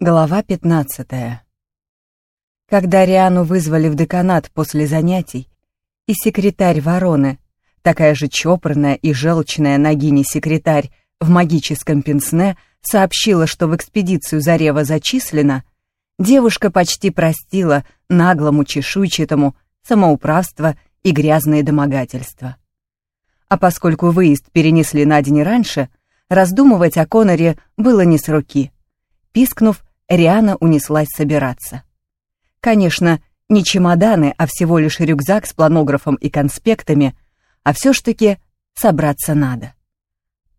Глава 15. Когда Риану вызвали в деканат после занятий, и секретарь Вороны, такая же чопорная и желчная Нагини-секретарь в магическом пенсне, сообщила, что в экспедицию Зарева зачислена, девушка почти простила наглому чешуйчатому самоуправство и грязные домогательства. А поскольку выезд перенесли на день раньше, раздумывать о Коноре было не с руки. Пискнув, Риана унеслась собираться. Конечно, не чемоданы, а всего лишь рюкзак с планографом и конспектами, а все ж таки собраться надо.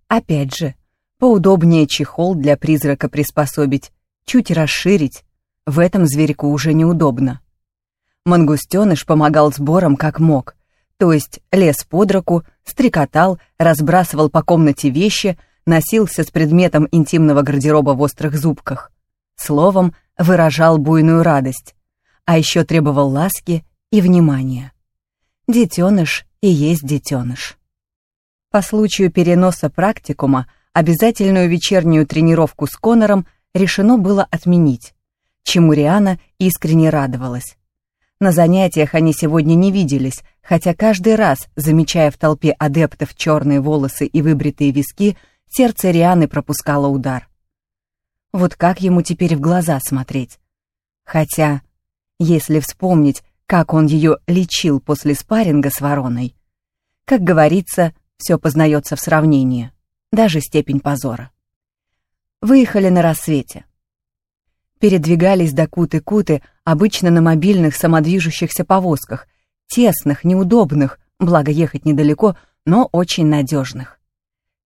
Опять же, поудобнее чехол для призрака приспособить, чуть расширить, в этом зверьку уже неудобно. Мангустеныш помогал сборам как мог, то есть лез под руку, стрекотал, разбрасывал по комнате вещи, носился с предметом интимного гардероба в острых зубках словом, выражал буйную радость, а еще требовал ласки и внимания. Детеныш и есть детеныш. По случаю переноса практикума обязательную вечернюю тренировку с Конором решено было отменить, чему Риана искренне радовалась. На занятиях они сегодня не виделись, хотя каждый раз, замечая в толпе адептов черные волосы и выбритые виски, сердце Рианы пропускало удар. Вот как ему теперь в глаза смотреть? Хотя, если вспомнить, как он ее лечил после спарринга с вороной, как говорится, все познается в сравнении, даже степень позора. Выехали на рассвете. Передвигались до Куты-Куты обычно на мобильных самодвижущихся повозках, тесных, неудобных, благо ехать недалеко, но очень надежных.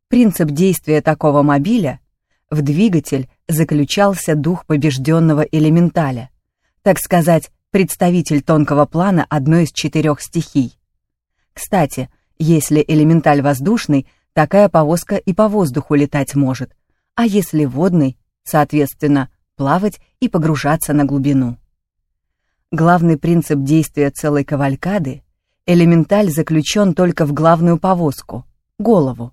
Принцип действия такого мобиля в двигатель заключался дух побежденного элементаля, так сказать, представитель тонкого плана одной из четырех стихий. Кстати, если элементаль воздушный, такая повозка и по воздуху летать может, а если водный, соответственно, плавать и погружаться на глубину. Главный принцип действия целой кавалькады — элементаль заключен только в главную повозку — голову.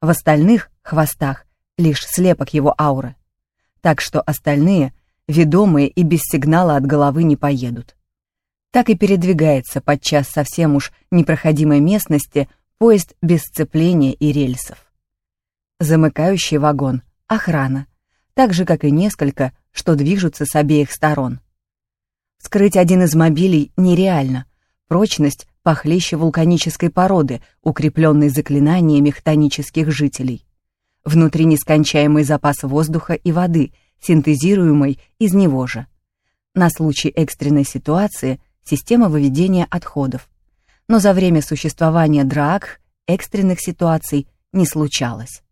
В остальных — хвостах лишь слепок его ауры. Так что остальные, ведомые и без сигнала от головы не поедут. Так и передвигается подчас совсем уж непроходимой местности поезд без сцепления и рельсов. Замыкающий вагон — охрана, так же, как и несколько, что движутся с обеих сторон. Скрыть один из мобилей нереально. Прочность похлеще вулканической породы, укрепленной заклинаниями хтонических жителей. Внутри нескончаемый запас воздуха и воды, синтезируемый из него же. На случай экстренной ситуации система выведения отходов. Но за время существования драк экстренных ситуаций не случалось.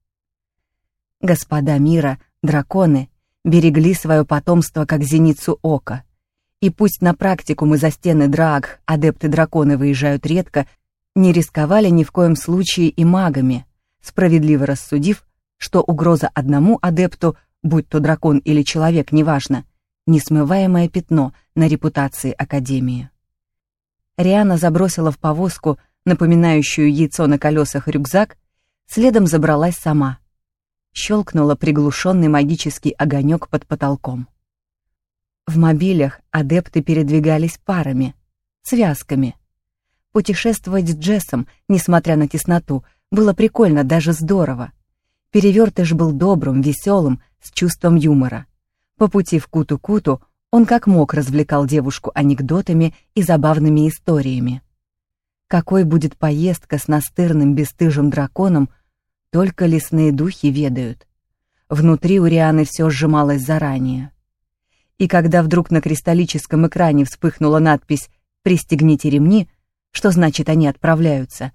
Господа мира, драконы, берегли свое потомство как зеницу ока. И пусть на практикум из-за стены драг адепты-драконы выезжают редко, не рисковали ни в коем случае и магами, справедливо рассудив, что угроза одному адепту, будь то дракон или человек, неважно, несмываемое пятно на репутации Академии. Риана забросила в повозку, напоминающую яйцо на колесах рюкзак, следом забралась сама. Щелкнула приглушенный магический огонек под потолком. В мобилях адепты передвигались парами, связками. Путешествовать с Джессом, несмотря на тесноту, было прикольно, даже здорово. Перевертыш был добрым, веселым, с чувством юмора. По пути в Куту-Куту он как мог развлекал девушку анекдотами и забавными историями. Какой будет поездка с настырным бесстыжим драконом, только лесные духи ведают. Внутри у Рианы все сжималось заранее. И когда вдруг на кристаллическом экране вспыхнула надпись «Пристегните ремни», что значит они отправляются,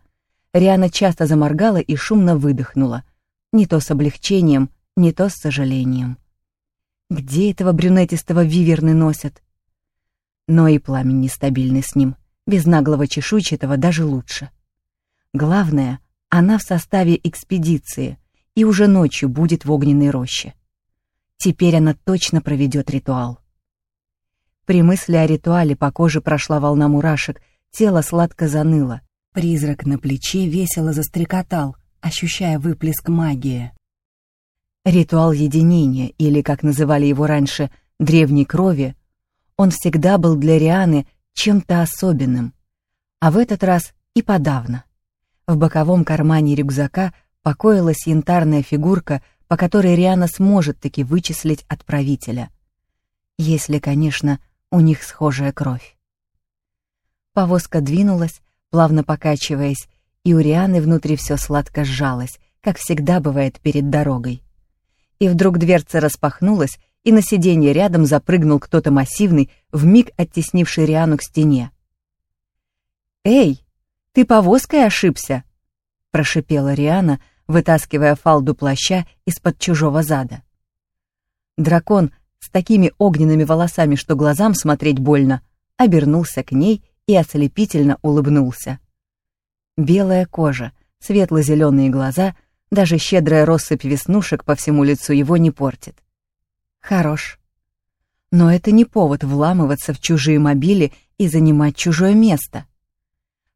Риана часто заморгала и шумно выдохнула — не то с облегчением, не то с сожалением. Где этого брюнетистого виверны носят? Но и пламень нестабильный с ним, без наглого чешуйчатого даже лучше. Главное, она в составе экспедиции и уже ночью будет в огненной роще. Теперь она точно проведет ритуал. При мысли о ритуале по коже прошла волна мурашек, тело сладко заныло. Призрак на плече весело застрекотал — ощущая выплеск магии. Ритуал единения, или, как называли его раньше, древней крови, он всегда был для Рианы чем-то особенным, а в этот раз и подавно. В боковом кармане рюкзака покоилась янтарная фигурка, по которой Риана сможет таки вычислить отправителя. Если, конечно, у них схожая кровь. Повозка двинулась, плавно покачиваясь, и у Рианы внутри все сладко сжалось, как всегда бывает перед дорогой. И вдруг дверца распахнулась, и на сиденье рядом запрыгнул кто-то массивный, вмиг оттеснивший Риану к стене. «Эй, ты повозкой ошибся?» — прошипела Риана, вытаскивая фалду плаща из-под чужого зада. Дракон с такими огненными волосами, что глазам смотреть больно, обернулся к ней и ослепительно улыбнулся. Белая кожа, светло-зеленые глаза, даже щедрая россыпь веснушек по всему лицу его не портит. Хорош. Но это не повод вламываться в чужие мобили и занимать чужое место.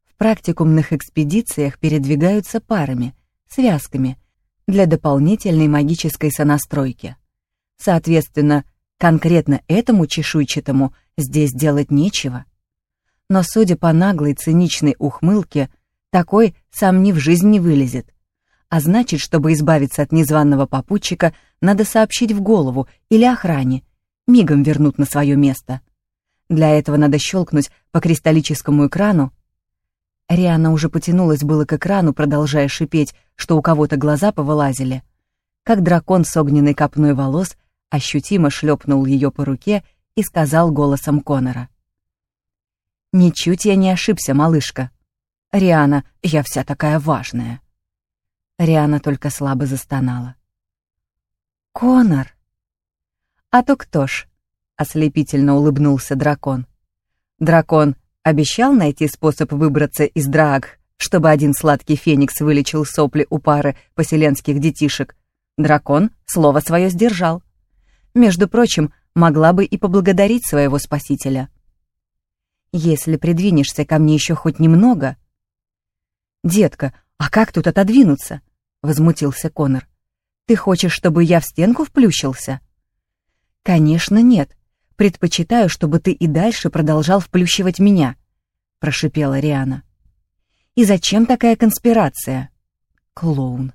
В практикумных экспедициях передвигаются парами, связками, для дополнительной магической сонастройки. Соответственно, конкретно этому чешуйчатому здесь делать нечего. Но судя по наглой циничной ухмылке, такой сам ни в жизнь не вылезет. А значит, чтобы избавиться от незваного попутчика, надо сообщить в голову или охране. Мигом вернут на свое место. Для этого надо щелкнуть по кристаллическому экрану. Риана уже потянулась было к экрану, продолжая шипеть, что у кого-то глаза повылазили. Как дракон с огненной копной волос ощутимо шлепнул ее по руке и сказал голосом Конора. «Ничуть я не ошибся, малышка. Риана, я вся такая важная». Риана только слабо застонала. «Конор!» «А то кто ж?» — ослепительно улыбнулся дракон. Дракон обещал найти способ выбраться из драг, чтобы один сладкий феникс вылечил сопли у пары поселенских детишек. Дракон слово свое сдержал. Между прочим, могла бы и поблагодарить своего спасителя. Если придвинешься ко мне еще хоть немного... «Детка, а как тут отодвинуться?» — возмутился Конор. «Ты хочешь, чтобы я в стенку вплющился?» «Конечно нет. Предпочитаю, чтобы ты и дальше продолжал вплющивать меня», — прошипела Риана. «И зачем такая конспирация?» «Клоун».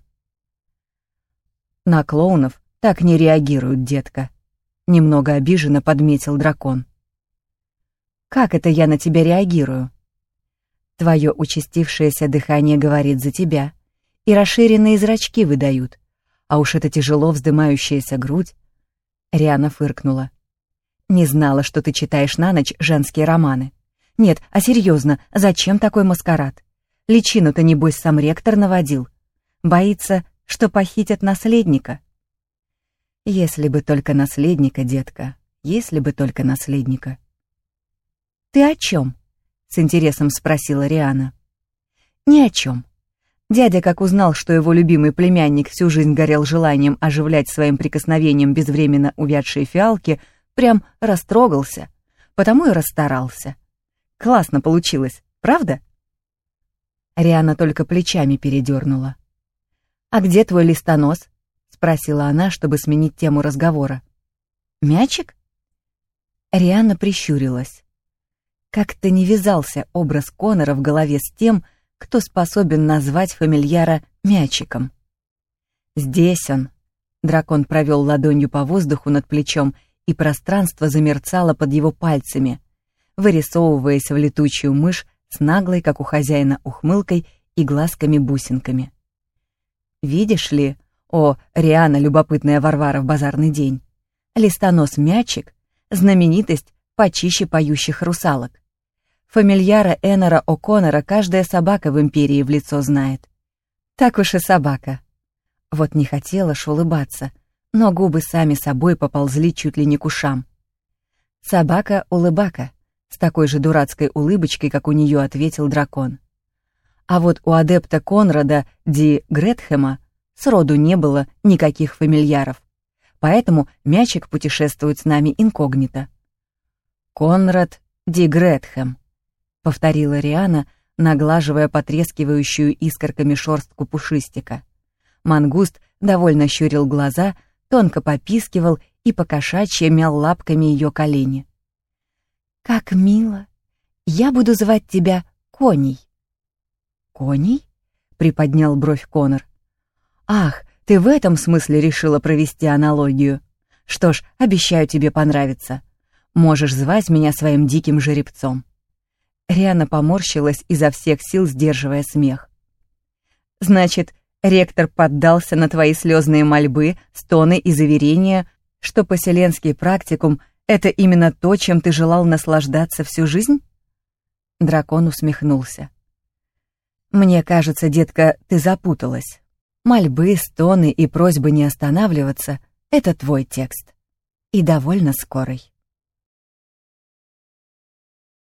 «На клоунов так не реагируют, детка», — немного обиженно подметил дракон. Как это я на тебя реагирую? Твое участившееся дыхание говорит за тебя, и расширенные зрачки выдают, а уж эта тяжело вздымающаяся грудь. Риана фыркнула. Не знала, что ты читаешь на ночь женские романы. Нет, а серьезно, зачем такой маскарад? Личину-то, небось, сам ректор наводил. Боится, что похитят наследника. Если бы только наследника, детка, если бы только наследника. «Ты о чем?» — с интересом спросила Риана. «Ни о чем. Дядя, как узнал, что его любимый племянник всю жизнь горел желанием оживлять своим прикосновением безвременно увядшие фиалки, прям растрогался, потому и расстарался. Классно получилось, правда?» Риана только плечами передернула. «А где твой листонос?» — спросила она, чтобы сменить тему разговора. «Мячик?» Риана прищурилась. Как-то не вязался образ Конора в голове с тем, кто способен назвать фамильяра мячиком. «Здесь он!» Дракон провел ладонью по воздуху над плечом, и пространство замерцало под его пальцами, вырисовываясь в летучую мышь с наглой, как у хозяина, ухмылкой и глазками-бусинками. «Видишь ли, о, Риана, любопытная Варвара в базарный день, листонос-мячик — знаменитость почище поющих русалок. Фамильяра Эннера О'Коннора каждая собака в Империи в лицо знает. Так уж и собака. Вот не хотела ж улыбаться, но губы сами собой поползли чуть ли не к ушам. Собака-улыбака, с такой же дурацкой улыбочкой, как у нее ответил дракон. А вот у адепта Конрада Ди Гретхема сроду не было никаких фамильяров, поэтому мячик путешествует с нами инкогнито. Конрад Ди Гретхем повторила Риана, наглаживая потрескивающую искорками шорстку пушистика. Мангуст довольно щурил глаза, тонко попискивал и покошачьи мял лапками ее колени. «Как мило! Я буду звать тебя Коней». «Коней?» — приподнял бровь Конор. «Ах, ты в этом смысле решила провести аналогию. Что ж, обещаю тебе понравиться. Можешь звать меня своим диким жеребцом». Риана поморщилась изо всех сил, сдерживая смех. «Значит, ректор поддался на твои слезные мольбы, стоны и заверения, что поселенский практикум — это именно то, чем ты желал наслаждаться всю жизнь?» Дракон усмехнулся. «Мне кажется, детка, ты запуталась. Мольбы, стоны и просьбы не останавливаться — это твой текст. И довольно скорый».